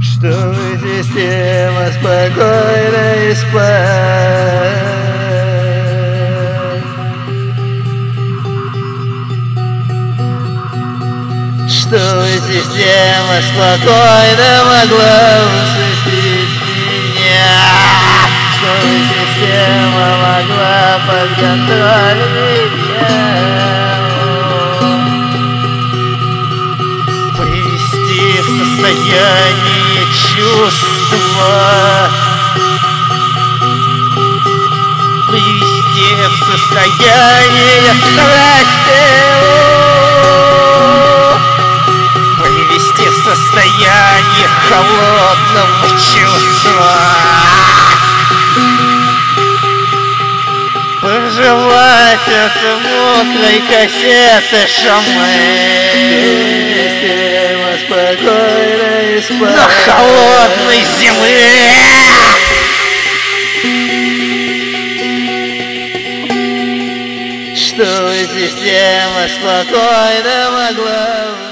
Что Чтобы система спокойно и спать. Чтобы система спокойно могла уснуть Привести в состояние чувства. Привести в состояние страсти. Привести в состояние холодного чувства Мокрой кассеты шамы. Спокойно и спать На холодной земле Чтобы система спокойно могла